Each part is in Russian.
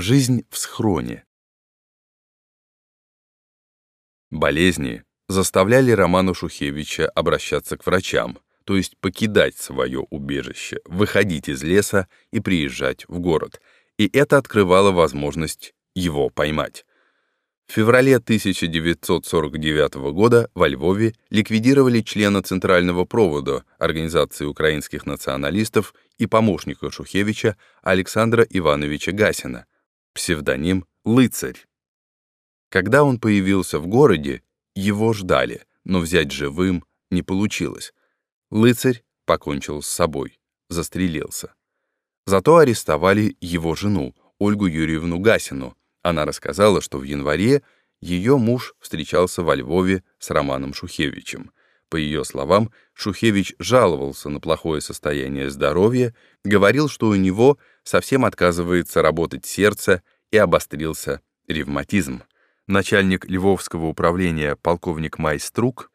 Жизнь в схроне. Болезни заставляли Романа Шухевича обращаться к врачам, то есть покидать свое убежище, выходить из леса и приезжать в город, и это открывало возможность его поймать. В феврале 1949 года во Львове ликвидировали члена Центрального провода Организации украинских националистов и помощника Шухевича Александра Ивановича Гасина, псевдоним «Лыцарь». Когда он появился в городе, его ждали, но взять живым не получилось. Лыцарь покончил с собой, застрелился. Зато арестовали его жену, Ольгу Юрьевну Гасину. Она рассказала, что в январе ее муж встречался во Львове с Романом Шухевичем. По ее словам, Шухевич жаловался на плохое состояние здоровья, говорил, что у него совсем отказывается работать сердце и обострился ревматизм. Начальник Львовского управления полковник Майструк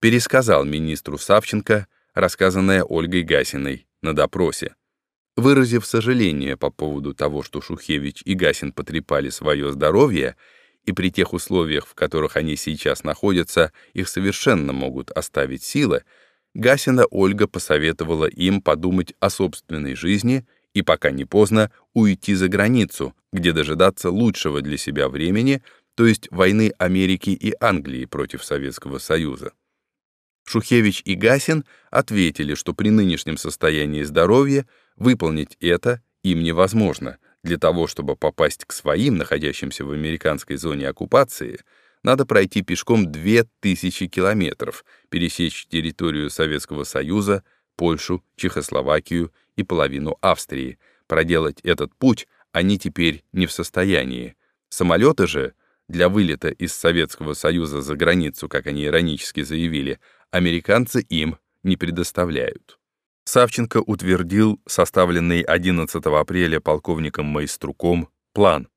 пересказал министру Савченко рассказанное Ольгой Гасиной на допросе. Выразив сожаление по поводу того, что Шухевич и Гасин потрепали свое здоровье, и при тех условиях, в которых они сейчас находятся, их совершенно могут оставить силы, Гасина Ольга посоветовала им подумать о собственной жизни и, пока не поздно, уйти за границу, где дожидаться лучшего для себя времени, то есть войны Америки и Англии против Советского Союза. Шухевич и Гасин ответили, что при нынешнем состоянии здоровья выполнить это им невозможно. Для того, чтобы попасть к своим, находящимся в американской зоне оккупации, надо пройти пешком 2000 километров, пересечь территорию Советского Союза, Польшу, Чехословакию и половину Австрии. Проделать этот путь они теперь не в состоянии. Самолеты же для вылета из Советского Союза за границу, как они иронически заявили, американцы им не предоставляют. Савченко утвердил составленный 11 апреля полковником Майструком план.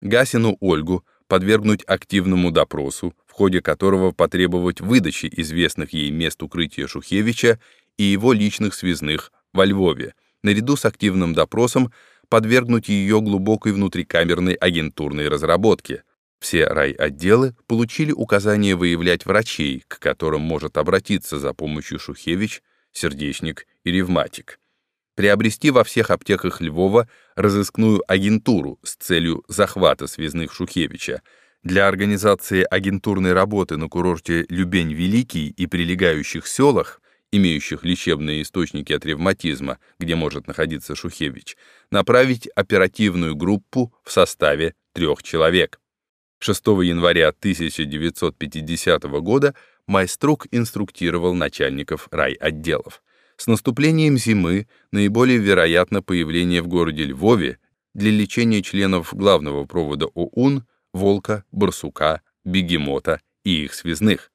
Гасину Ольгу подвергнуть активному допросу, в ходе которого потребовать выдачи известных ей мест укрытия Шухевича и его личных связных во Львове, наряду с активным допросом подвергнуть ее глубокой внутрикамерной агентурной разработке, все райотделы получили указание выявлять врачей, к которым может обратиться за помощью Шухевич, сердечник и ревматик. Приобрести во всех аптеках Львова разыскную агентуру с целью захвата связных Шухевича. Для организации агентурной работы на курорте Любень-Великий и прилегающих селах, имеющих лечебные источники от ревматизма, где может находиться Шухевич, направить оперативную группу в составе трех человек. 6 января 1950 года Майструк инструктировал начальников райотделов. С наступлением зимы наиболее вероятно появление в городе Львове для лечения членов главного провода ОУН волка, барсука, бегемота и их связных.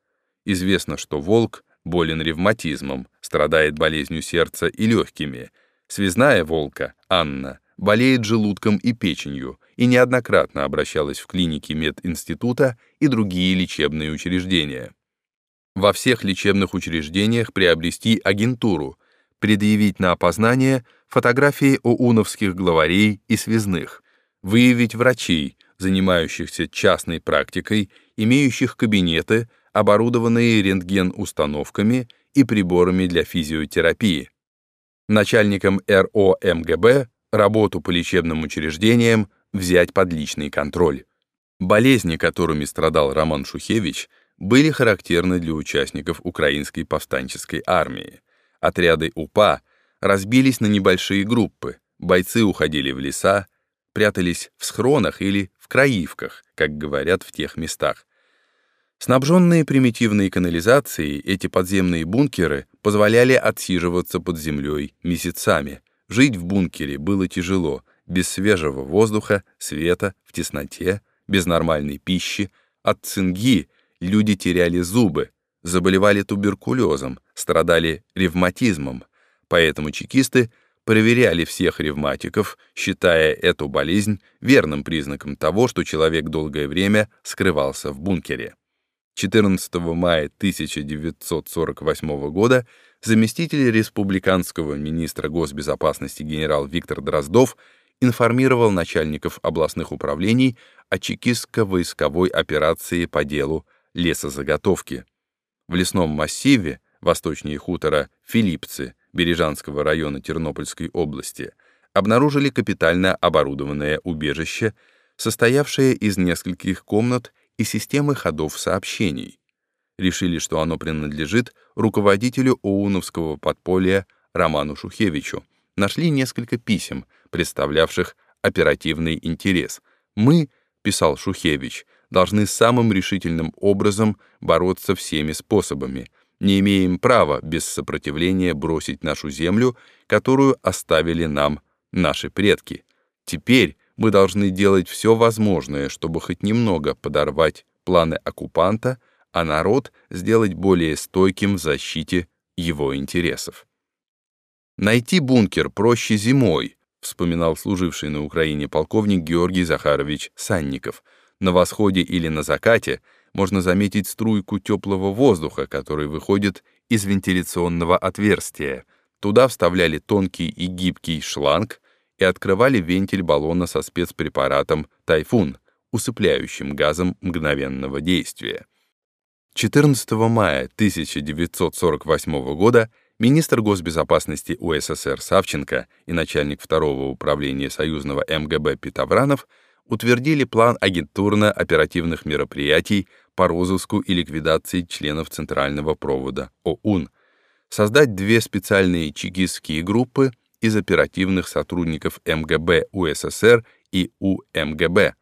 Известно, что волк болен ревматизмом, страдает болезнью сердца и легкими. Связная волка, Анна, болеет желудком и печенью и неоднократно обращалась в клиники мединститута и другие лечебные учреждения. Во всех лечебных учреждениях приобрести агентуру, предъявить на опознание фотографии ОУНовских главарей и связных, выявить врачей, занимающихся частной практикой, имеющих кабинеты, оборудованные рентген-установками и приборами для физиотерапии. Начальникам РОМГБ работу по лечебным учреждениям взять под личный контроль. Болезни, которыми страдал Роман Шухевич, были характерны для участников Украинской повстанческой армии. Отряды УПА разбились на небольшие группы, бойцы уходили в леса, прятались в схронах или в краивках, как говорят в тех местах. Снабженные примитивной канализацией, эти подземные бункеры позволяли отсиживаться под землей месяцами, Жить в бункере было тяжело, без свежего воздуха, света, в тесноте, без нормальной пищи. От цинги люди теряли зубы, заболевали туберкулезом, страдали ревматизмом. Поэтому чекисты проверяли всех ревматиков, считая эту болезнь верным признаком того, что человек долгое время скрывался в бункере. 14 мая 1948 года заместитель республиканского министра госбезопасности генерал Виктор Дроздов информировал начальников областных управлений о чекистско-войсковой операции по делу лесозаготовки. В лесном массиве, восточнее хутора Филиппцы, Бережанского района Тернопольской области, обнаружили капитально оборудованное убежище, состоявшее из нескольких комнат и системы ходов сообщений. Решили, что оно принадлежит руководителю Оуновского подполья Роману Шухевичу. Нашли несколько писем, представлявших оперативный интерес. «Мы», — писал Шухевич, — «должны самым решительным образом бороться всеми способами. Не имеем права без сопротивления бросить нашу землю, которую оставили нам наши предки. Теперь мы должны делать все возможное, чтобы хоть немного подорвать планы оккупанта, а народ сделать более стойким в защите его интересов. Найти бункер проще зимой, вспоминал служивший на Украине полковник Георгий Захарович Санников. На восходе или на закате можно заметить струйку теплого воздуха, который выходит из вентиляционного отверстия. Туда вставляли тонкий и гибкий шланг и открывали вентиль баллона со спецпрепаратом «Тайфун», усыпляющим газом мгновенного действия. 14 мая 1948 года министр госбезопасности УССР Савченко и начальник второго управления союзного МГБ Питавранов утвердили план агентурно-оперативных мероприятий по розыску и ликвидации членов Центрального провода ОУН, создать две специальные чекистские группы из оперативных сотрудников МГБ УССР и УМГБ.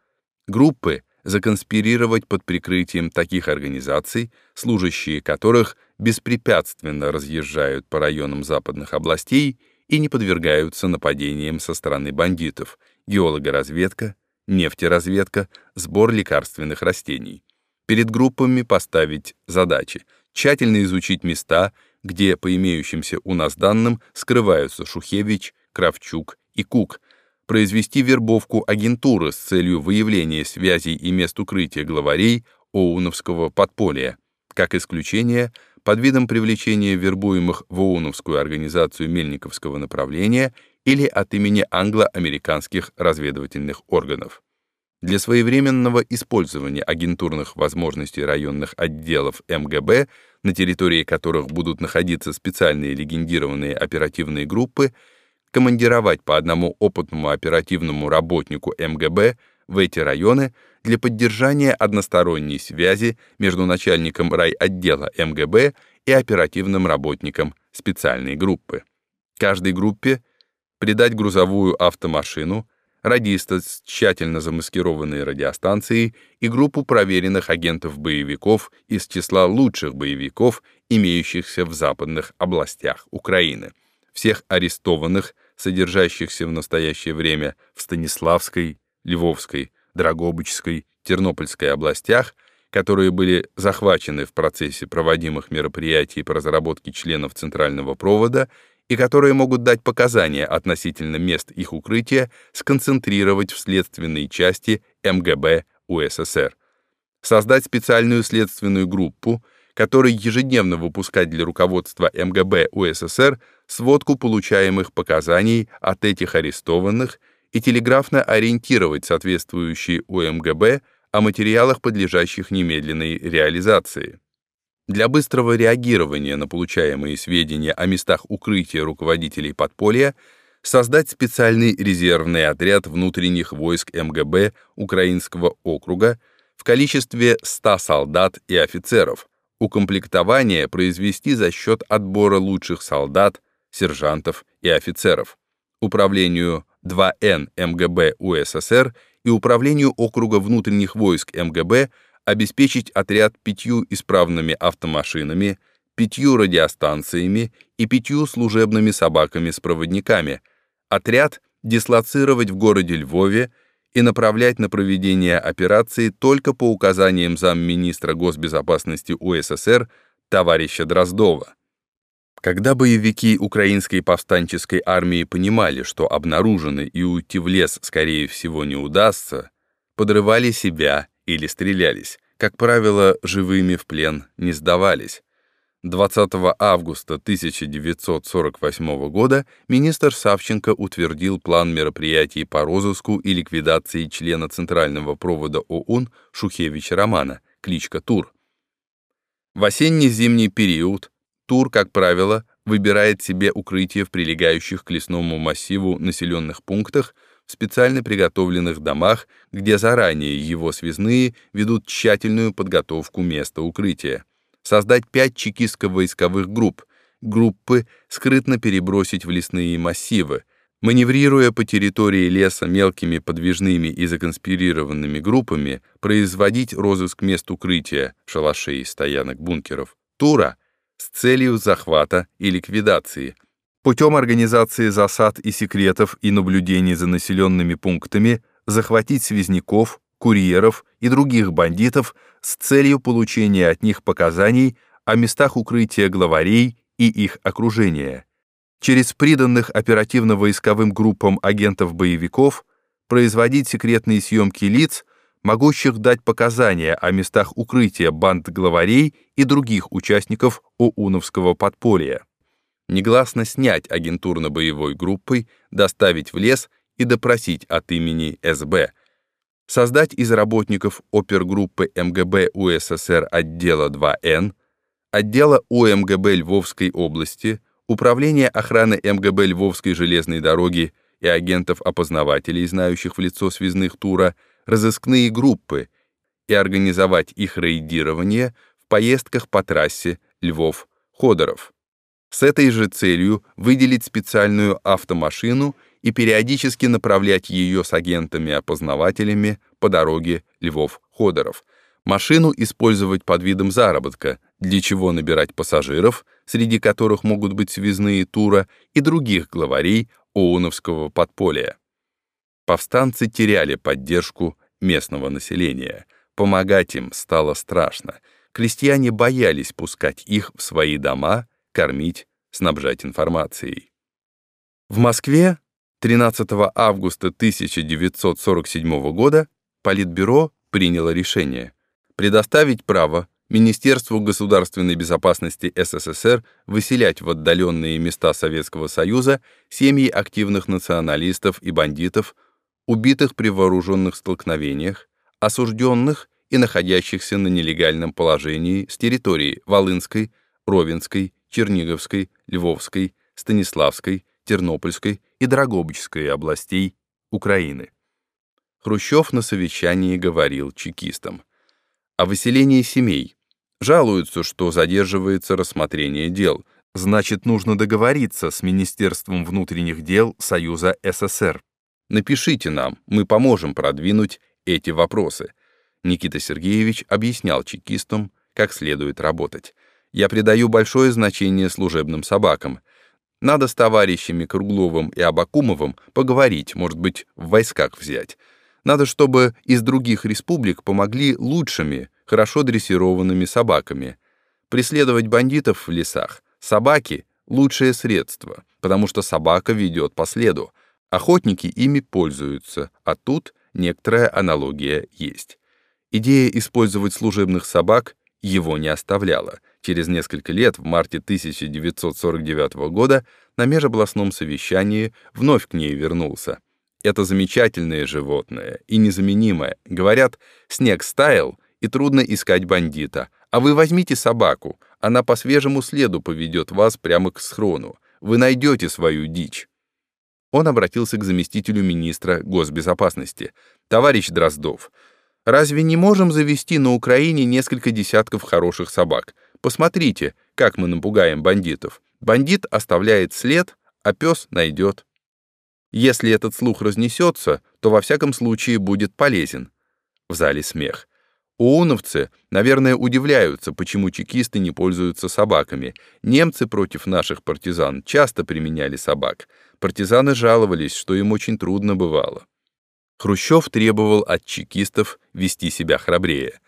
Группы законспирировать под прикрытием таких организаций, служащие которых беспрепятственно разъезжают по районам западных областей и не подвергаются нападениям со стороны бандитов, геологоразведка, нефтеразведка, сбор лекарственных растений. Перед группами поставить задачи, тщательно изучить места, где, по имеющимся у нас данным, скрываются Шухевич, Кравчук и Кук, произвести вербовку агентуры с целью выявления связей и мест укрытия главарей Оуновского подполья. Как исключение, под видом привлечения вербуемых в ОУНовскую организацию Мельниковского направления или от имени англо-американских разведывательных органов. Для своевременного использования агентурных возможностей районных отделов МГБ, на территории которых будут находиться специальные легендированные оперативные группы, командировать по одному опытному оперативному работнику МГБ в эти районы для поддержания односторонней связи между начальником райотдела МГБ и оперативным работником специальной группы. Каждой группе придать грузовую автомашину, радиста с тщательно замаскированной радиостанцией и группу проверенных агентов-боевиков из числа лучших боевиков, имеющихся в западных областях Украины. Всех арестованных, содержащихся в настоящее время в Станиславской, Львовской, Драгобычской, Тернопольской областях, которые были захвачены в процессе проводимых мероприятий по разработке членов Центрального провода и которые могут дать показания относительно мест их укрытия, сконцентрировать в следственной части МГБ УССР. Создать специальную следственную группу, которой ежедневно выпускать для руководства МГБ УССР сводку получаемых показаний от этих арестованных и телеграфно ориентировать соответствующие УМГБ о материалах, подлежащих немедленной реализации. Для быстрого реагирования на получаемые сведения о местах укрытия руководителей подполья создать специальный резервный отряд внутренних войск МГБ Украинского округа в количестве 100 солдат и офицеров, укомплектование произвести за счет отбора лучших солдат, сержантов и офицеров, управлению 2Н МГБ УССР и управлению округа внутренних войск МГБ обеспечить отряд пятью исправными автомашинами, пятью радиостанциями и пятью служебными собаками с проводниками, отряд дислоцировать в городе Львове и направлять на проведение операции только по указаниям замминистра госбезопасности УССР товарища Дроздова. Когда боевики украинской повстанческой армии понимали, что обнаружены и уйти в лес, скорее всего, не удастся, подрывали себя или стрелялись. Как правило, живыми в плен не сдавались. 20 августа 1948 года министр Савченко утвердил план мероприятий по розыску и ликвидации члена Центрального провода ОУН Шухевича Романа, кличка Тур. В осенне-зимний период Тур, как правило, выбирает себе укрытие в прилегающих к лесному массиву населенных пунктах, специально приготовленных домах, где заранее его связные ведут тщательную подготовку места укрытия. Создать пять чекистско-войсковых групп, группы скрытно перебросить в лесные массивы, маневрируя по территории леса мелкими подвижными и законспирированными группами, производить розыск мест укрытия, шалашей, стоянок, бункеров, тура с целью захвата и ликвидации, путем организации засад и секретов и наблюдений за населенными пунктами, захватить связняков, курьеров и других бандитов с целью получения от них показаний о местах укрытия главарей и их окружения. Через приданных оперативно-войсковым группам агентов-боевиков производить секретные съемки лиц, могущих дать показания о местах укрытия банд главарей и других участников ОУНовского подполья. Негласно снять агентурно-боевой группой, доставить в лес и допросить от имени СБ – создать из работников опергруппы МГБ УССР отдела 2Н, отдела УМГБ Львовской области, Управления охраны МГБ Львовской железной дороги и агентов-опознавателей, знающих в лицо связных тура, разыскные группы и организовать их рейдирование в поездках по трассе Львов-Ходоров. С этой же целью выделить специальную автомашину и периодически направлять ее с агентами-опознавателями по дороге Львов-Ходоров. Машину использовать под видом заработка, для чего набирать пассажиров, среди которых могут быть связные тура и других главарей ОУНовского подполья. Повстанцы теряли поддержку местного населения. Помогать им стало страшно. Крестьяне боялись пускать их в свои дома, кормить, снабжать информацией. В Москве 13 августа 1947 года Политбюро приняло решение предоставить право Министерству государственной безопасности СССР выселять в отдаленные места Советского Союза семьи активных националистов и бандитов, убитых при вооруженных столкновениях, осужденных и находящихся на нелегальном положении с территории Волынской, Ровенской, Черниговской, Львовской, Станиславской, Тернопольской и Драгобычской областей Украины. Хрущев на совещании говорил чекистам о выселении семей. Жалуются, что задерживается рассмотрение дел, значит, нужно договориться с Министерством внутренних дел Союза СССР. Напишите нам, мы поможем продвинуть эти вопросы. Никита Сергеевич объяснял чекистам, как следует работать. Я придаю большое значение служебным собакам — надо с товарищами Кругловым и Абакумовым поговорить, может быть, в войсках взять. Надо, чтобы из других республик помогли лучшими, хорошо дрессированными собаками. Преследовать бандитов в лесах. Собаки — лучшее средство, потому что собака ведет по следу. Охотники ими пользуются, а тут некоторая аналогия есть. Идея использовать служебных собак его не оставляла — Через несколько лет, в марте 1949 года, на межобластном совещании вновь к ней вернулся. Это замечательное животное и незаменимое. Говорят, снег стаял, и трудно искать бандита. А вы возьмите собаку, она по свежему следу поведет вас прямо к схрону. Вы найдете свою дичь. Он обратился к заместителю министра госбезопасности. «Товарищ Дроздов, разве не можем завести на Украине несколько десятков хороших собак? Посмотрите, как мы напугаем бандитов. Бандит оставляет след, а пес найдет. Если этот слух разнесется, то во всяком случае будет полезен. В зале смех. Ууновцы, наверное, удивляются, почему чекисты не пользуются собаками. Немцы против наших партизан часто применяли собак. Партизаны жаловались, что им очень трудно бывало. Хрущев требовал от чекистов вести себя храбрее.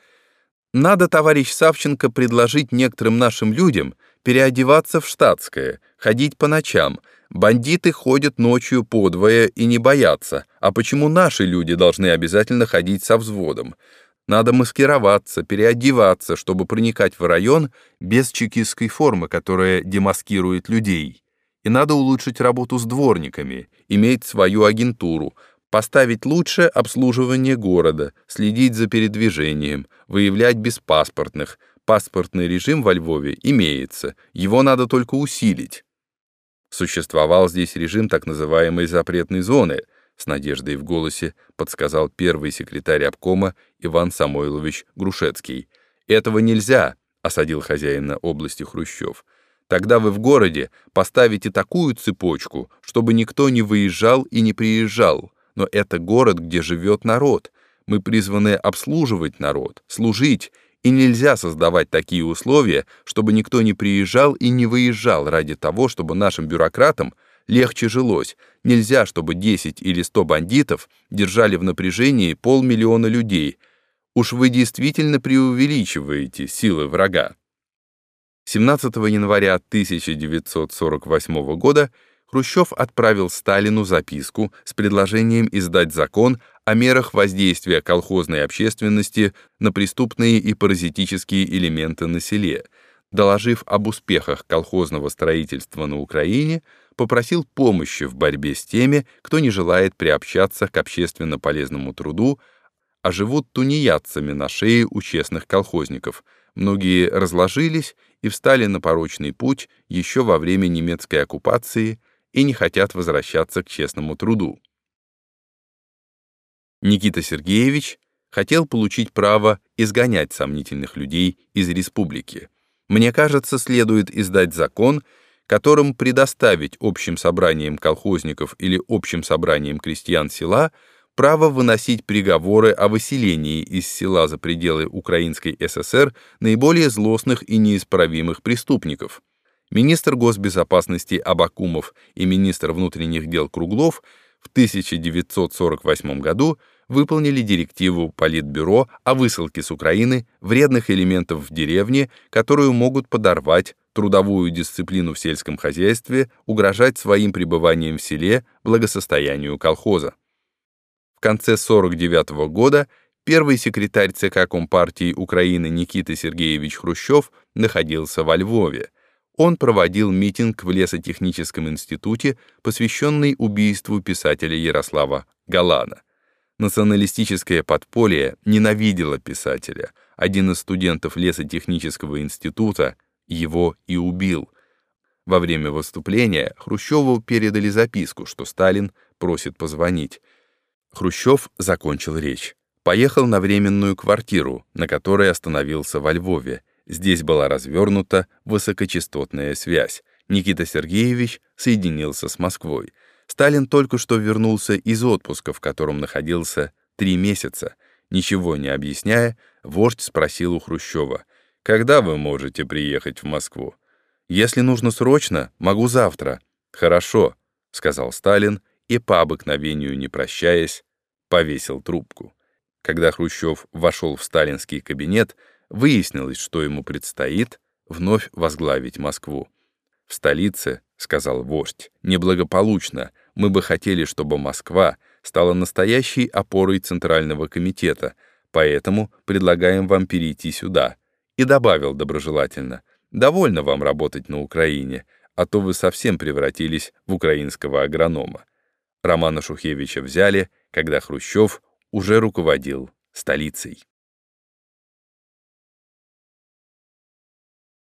Надо, товарищ Савченко, предложить некоторым нашим людям переодеваться в штатское, ходить по ночам. Бандиты ходят ночью подвое и не боятся. А почему наши люди должны обязательно ходить со взводом? Надо маскироваться, переодеваться, чтобы проникать в район без чекистской формы, которая демаскирует людей. И надо улучшить работу с дворниками, иметь свою агентуру, поставить лучше обслуживание города, следить за передвижением, выявлять беспаспортных. Паспортный режим во Львове имеется, его надо только усилить. Существовал здесь режим так называемой запретной зоны — с надеждой в голосе подсказал первый секретарь обкома Иван Самойлович Грушецкий. «Этого нельзя», — осадил хозяина области Хрущев. «Тогда вы в городе поставите такую цепочку, чтобы никто не выезжал и не приезжал. Но это город, где живет народ. Мы призваны обслуживать народ, служить, и нельзя создавать такие условия, чтобы никто не приезжал и не выезжал ради того, чтобы нашим бюрократам легче жилось. Нельзя, чтобы 10 или 100 бандитов держали в напряжении полмиллиона людей. Уж вы действительно преувеличиваете силы врага. 17 января 1948 года Хрущев отправил Сталину записку с предложением издать закон о мерах воздействия колхозной общественности на преступные и паразитические элементы на селе. Доложив об успехах колхозного строительства на Украине, попросил помощи в борьбе с теми, кто не желает приобщаться к общественно полезному труду, а живут тунеядцами на шее у честных колхозников. Многие разложились и встали на порочный путь еще во время немецкой оккупации и не хотят возвращаться к честному труду. Никита Сергеевич хотел получить право изгонять сомнительных людей из республики. Мне кажется, следует издать закон, которым предоставить общим собраниям колхозников или общим собраниям крестьян села право выносить приговоры о выселении из села за пределы Украинской ССР наиболее злостных и неисправимых преступников. Министр госбезопасности Абакумов и министр внутренних дел Круглов в 1948 году выполнили директиву Политбюро о высылке с Украины вредных элементов в деревне, которую могут подорвать трудовую дисциплину в сельском хозяйстве, угрожать своим пребыванием в селе благосостоянию колхоза. В конце 1949 года первый секретарь ЦК Компартии Украины Никита Сергеевич Хрущев находился во Львове. Он проводил митинг в Лесотехническом институте, посвященный убийству писателя Ярослава Галана. Националистическое подполье ненавидело писателя. Один из студентов Лесотехнического института его и убил. Во время выступления Хрущеву передали записку, что Сталин просит позвонить. Хрущев закончил речь. Поехал на временную квартиру, на которой остановился во Львове. Здесь была развернута высокочастотная связь. Никита Сергеевич соединился с Москвой. Сталин только что вернулся из отпуска, в котором находился три месяца. Ничего не объясняя, вождь спросил у Хрущева, «Когда вы можете приехать в Москву?» «Если нужно срочно, могу завтра». «Хорошо», — сказал Сталин и, по обыкновению не прощаясь, повесил трубку. Когда Хрущев вошел в сталинский кабинет, выяснилось, что ему предстоит вновь возглавить Москву. В столице, сказал вождь, неблагополучно. Мы бы хотели, чтобы Москва стала настоящей опорой Центрального комитета, поэтому предлагаем вам перейти сюда. И добавил доброжелательно, довольно вам работать на Украине, а то вы совсем превратились в украинского агронома. Романа Шухевича взяли, когда Хрущев уже руководил столицей.